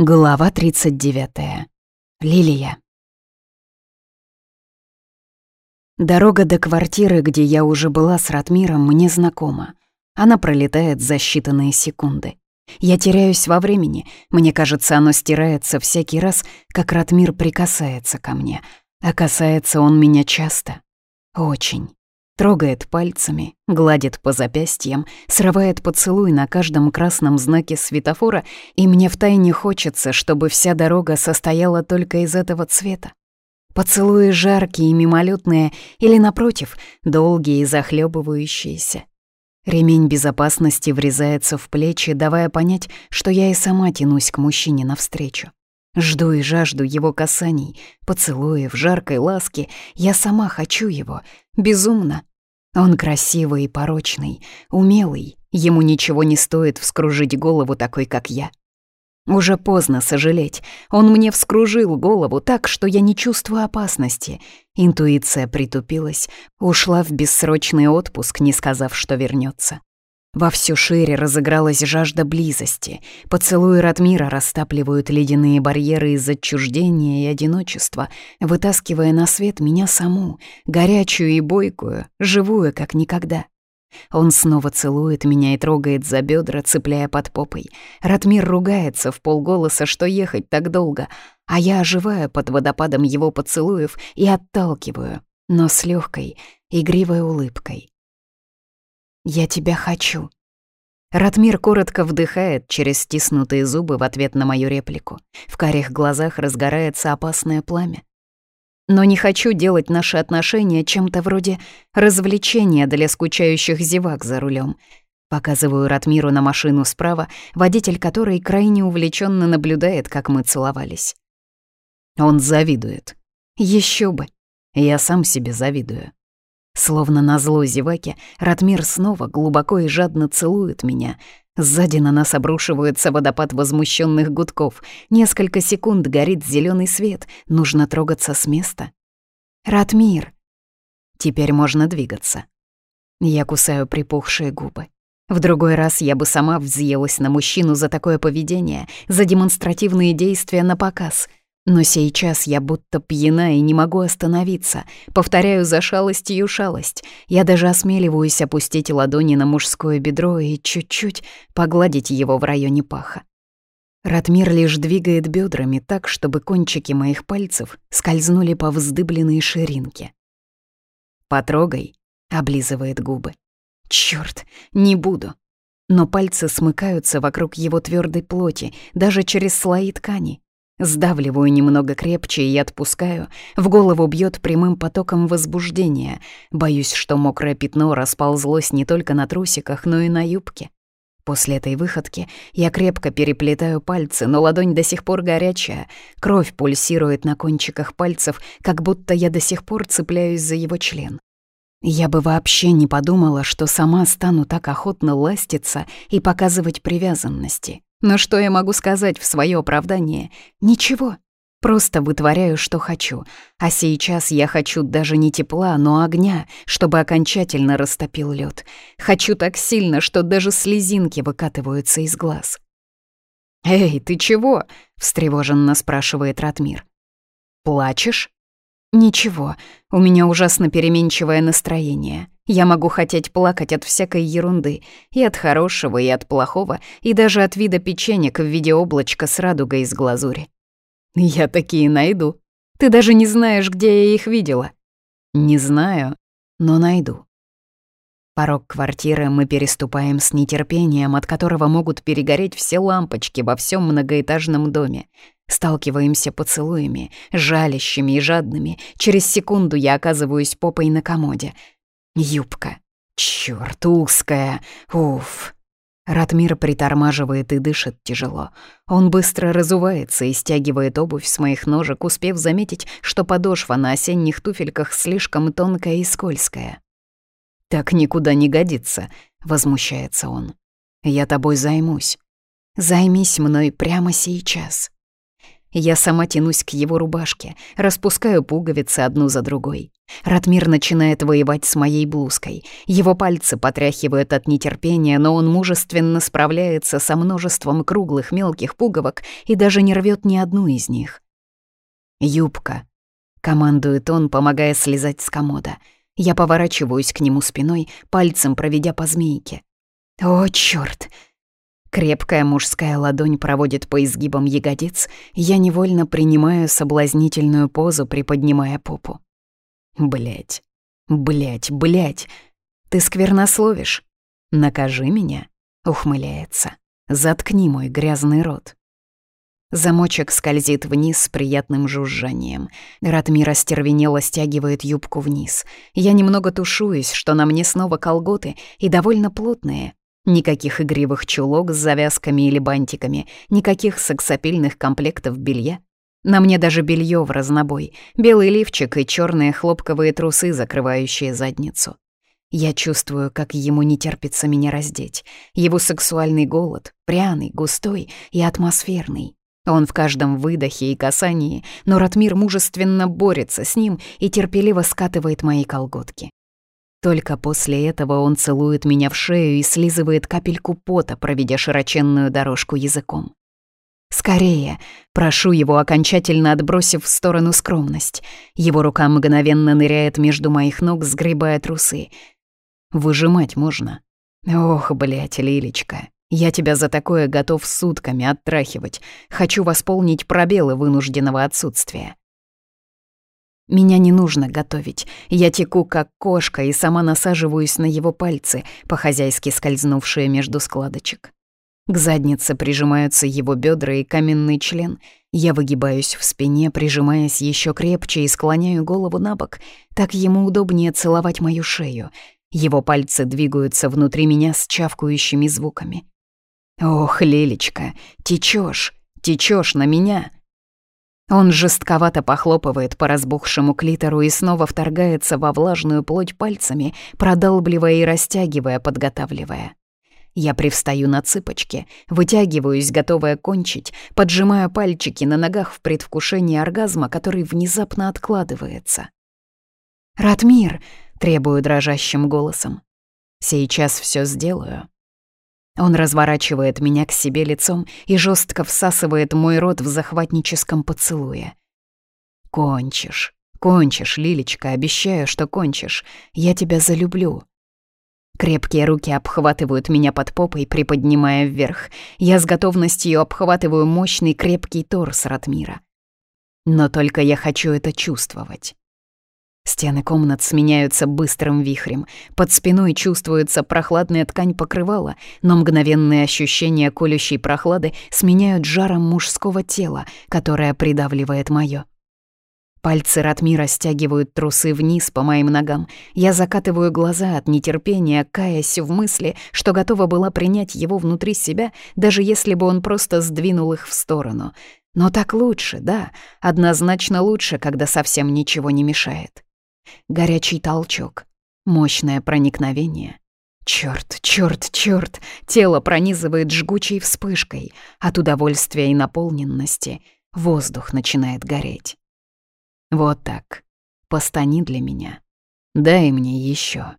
Глава 39. Лилия. Дорога до квартиры, где я уже была с Ратмиром, мне знакома. Она пролетает за считанные секунды. Я теряюсь во времени, мне кажется, оно стирается всякий раз, как Ратмир прикасается ко мне. А касается он меня часто. Очень трогает пальцами, гладит по запястьям, срывает поцелуй на каждом красном знаке светофора, и мне втайне хочется, чтобы вся дорога состояла только из этого цвета. Поцелуи жаркие и мимолетные, или, напротив, долгие и захлебывающиеся. Ремень безопасности врезается в плечи, давая понять, что я и сама тянусь к мужчине навстречу. Жду и жажду его касаний, поцелуев, жаркой ласки. Я сама хочу его. Безумно, он красивый и порочный, умелый. Ему ничего не стоит вскружить голову такой, как я. Уже поздно сожалеть. Он мне вскружил голову так, что я не чувствую опасности. Интуиция притупилась, ушла в бессрочный отпуск, не сказав, что вернется. Во всю шире разыгралась жажда близости. Поцелуи Радмира растапливают ледяные барьеры из отчуждения и одиночества, вытаскивая на свет меня саму, горячую и бойкую, живую, как никогда. Он снова целует меня и трогает за бедра, цепляя под попой. Радмир ругается в полголоса, что ехать так долго, а я оживаю под водопадом его поцелуев и отталкиваю, но с легкой, игривой улыбкой. «Я тебя хочу». Ратмир коротко вдыхает через стиснутые зубы в ответ на мою реплику. В карих глазах разгорается опасное пламя. Но не хочу делать наши отношения чем-то вроде развлечения для скучающих зевак за рулем. Показываю Ратмиру на машину справа, водитель которой крайне увлеченно наблюдает, как мы целовались. Он завидует. Еще бы. Я сам себе завидую. Словно на назло зеваке, Ратмир снова глубоко и жадно целует меня. Сзади на нас обрушивается водопад возмущенных гудков. Несколько секунд горит зеленый свет. Нужно трогаться с места. «Ратмир!» Теперь можно двигаться. Я кусаю припухшие губы. В другой раз я бы сама взъелась на мужчину за такое поведение, за демонстративные действия на показ. Но сейчас я будто пьяна и не могу остановиться. Повторяю за шалостью шалость. Я даже осмеливаюсь опустить ладони на мужское бедро и чуть-чуть погладить его в районе паха. Ратмир лишь двигает бедрами так, чтобы кончики моих пальцев скользнули по вздыбленной ширинке. «Потрогай», — облизывает губы. «Чёрт, не буду». Но пальцы смыкаются вокруг его твердой плоти, даже через слои ткани, Сдавливаю немного крепче и отпускаю. В голову бьет прямым потоком возбуждения. Боюсь, что мокрое пятно расползлось не только на трусиках, но и на юбке. После этой выходки я крепко переплетаю пальцы, но ладонь до сих пор горячая. Кровь пульсирует на кончиках пальцев, как будто я до сих пор цепляюсь за его член. Я бы вообще не подумала, что сама стану так охотно ластиться и показывать привязанности. Но что я могу сказать в свое оправдание? Ничего. Просто вытворяю, что хочу. А сейчас я хочу даже не тепла, но огня, чтобы окончательно растопил лед. Хочу так сильно, что даже слезинки выкатываются из глаз. «Эй, ты чего?» — встревоженно спрашивает Ратмир. «Плачешь?» «Ничего, у меня ужасно переменчивое настроение. Я могу хотеть плакать от всякой ерунды, и от хорошего, и от плохого, и даже от вида печенек в виде облачка с радугой из глазури». «Я такие найду. Ты даже не знаешь, где я их видела». «Не знаю, но найду». Порог квартиры мы переступаем с нетерпением, от которого могут перегореть все лампочки во всем многоэтажном доме. Сталкиваемся поцелуями, жалящими и жадными. Через секунду я оказываюсь попой на комоде. Юбка. Чёрт, узкая. Уф. Ратмир притормаживает и дышит тяжело. Он быстро разувается и стягивает обувь с моих ножек, успев заметить, что подошва на осенних туфельках слишком тонкая и скользкая. «Так никуда не годится», — возмущается он. «Я тобой займусь. Займись мной прямо сейчас». Я сама тянусь к его рубашке, распускаю пуговицы одну за другой. Ратмир начинает воевать с моей блузкой. Его пальцы потряхивают от нетерпения, но он мужественно справляется со множеством круглых мелких пуговок и даже не рвет ни одну из них. «Юбка», — командует он, помогая слезать с комода. Я поворачиваюсь к нему спиной, пальцем проведя по змейке. «О, чёрт!» Крепкая мужская ладонь проводит по изгибам ягодиц, я невольно принимаю соблазнительную позу, приподнимая попу. Блять, блять, блять, ты сквернословишь. Накажи меня, ухмыляется. Заткни мой грязный рот. Замочек скользит вниз с приятным жужжанием. Ратмира стервенело стягивает юбку вниз. Я немного тушуюсь, что на мне снова колготы и довольно плотные, Никаких игривых чулок с завязками или бантиками, никаких сексапильных комплектов белья. На мне даже белье в разнобой, белый лифчик и черные хлопковые трусы, закрывающие задницу. Я чувствую, как ему не терпится меня раздеть. Его сексуальный голод, пряный, густой и атмосферный. Он в каждом выдохе и касании, но Ратмир мужественно борется с ним и терпеливо скатывает мои колготки. Только после этого он целует меня в шею и слизывает капельку пота, проведя широченную дорожку языком. «Скорее!» — прошу его, окончательно отбросив в сторону скромность. Его рука мгновенно ныряет между моих ног, сгребая трусы. «Выжимать можно». «Ох, блядь, Лилечка, я тебя за такое готов сутками оттрахивать. Хочу восполнить пробелы вынужденного отсутствия». Меня не нужно готовить. Я теку, как кошка, и сама насаживаюсь на его пальцы, по-хозяйски скользнувшие между складочек. К заднице прижимаются его бедра и каменный член. Я выгибаюсь в спине, прижимаясь еще крепче и склоняю голову на бок. Так ему удобнее целовать мою шею. Его пальцы двигаются внутри меня с чавкающими звуками. «Ох, Лелечка, течешь, течешь на меня!» Он жестковато похлопывает по разбухшему клитору и снова вторгается во влажную плоть пальцами, продалбливая и растягивая, подготавливая. Я привстаю на цыпочки, вытягиваюсь, готовая кончить, поджимая пальчики на ногах в предвкушении оргазма, который внезапно откладывается. «Ратмир!» — требую дрожащим голосом. «Сейчас все сделаю». Он разворачивает меня к себе лицом и жестко всасывает мой рот в захватническом поцелуе. «Кончишь, кончишь, Лилечка, обещаю, что кончишь. Я тебя залюблю». Крепкие руки обхватывают меня под попой, приподнимая вверх. Я с готовностью обхватываю мощный крепкий торс Ратмира. Но только я хочу это чувствовать. Стены комнат сменяются быстрым вихрем. Под спиной чувствуется прохладная ткань покрывала, но мгновенные ощущения колющей прохлады сменяют жаром мужского тела, которое придавливает моё. Пальцы Ратмира стягивают трусы вниз по моим ногам. Я закатываю глаза от нетерпения, каясь в мысли, что готова была принять его внутри себя, даже если бы он просто сдвинул их в сторону. Но так лучше, да, однозначно лучше, когда совсем ничего не мешает. Горячий толчок, мощное проникновение. Черт, черт, черт! Тело пронизывает жгучей вспышкой от удовольствия и наполненности. Воздух начинает гореть. Вот так. Постани для меня. Дай мне еще.